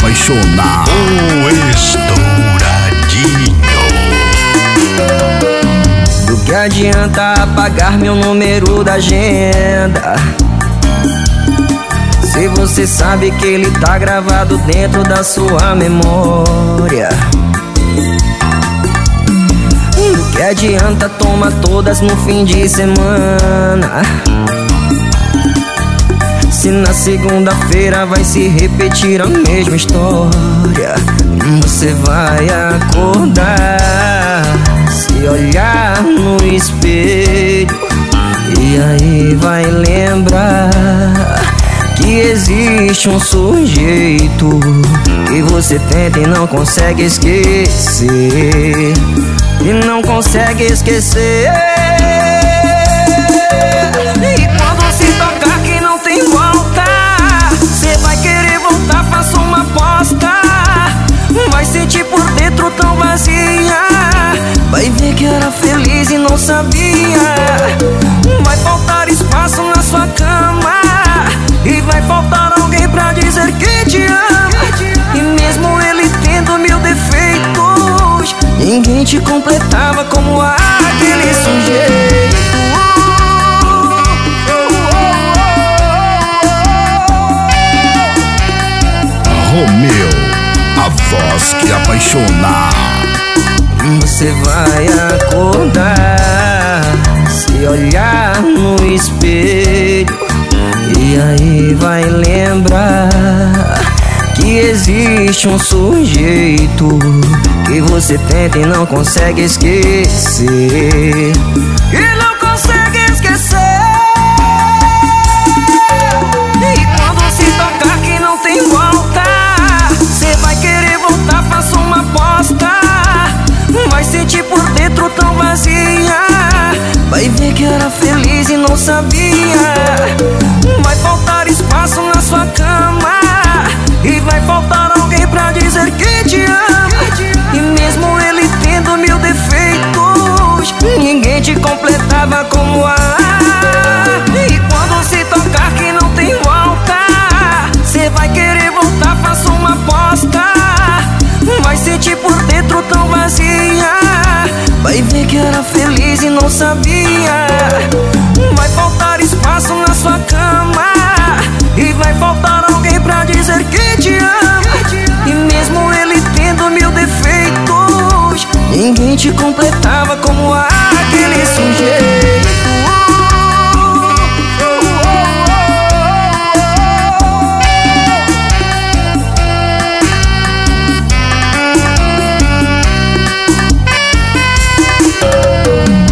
apaixonar. O Estouradinho. Do que adianta apagar meu número da agenda? Se você sabe que ele tá gravado dentro da sua memória. Do que adianta tomar todas no fim de semana? Se na segunda-feira vai se repetir a mesma história, você vai acordar, se olhar no espelho e aí vai lembrar que existe um sujeito que você tenta e não consegue esquecer, e não consegue esquecer. Que era feliz e não sabia. Vai faltar espaço na sua cama. E vai faltar alguém pra dizer que te ama. E mesmo ele tendo mil defeitos, ninguém te completava como aquele sujeito. Romeu, a voz que apaixonar. Você vai acordar, se olhar no espelho e aí vai lembrar que existe um sujeito que você tenta e não consegue esquecer. E não e não sabia. Vai faltar espaço na sua cama. E vai faltar alguém pra dizer que te ama. E mesmo ele tendo mil defeitos, ninguém te completava como aquele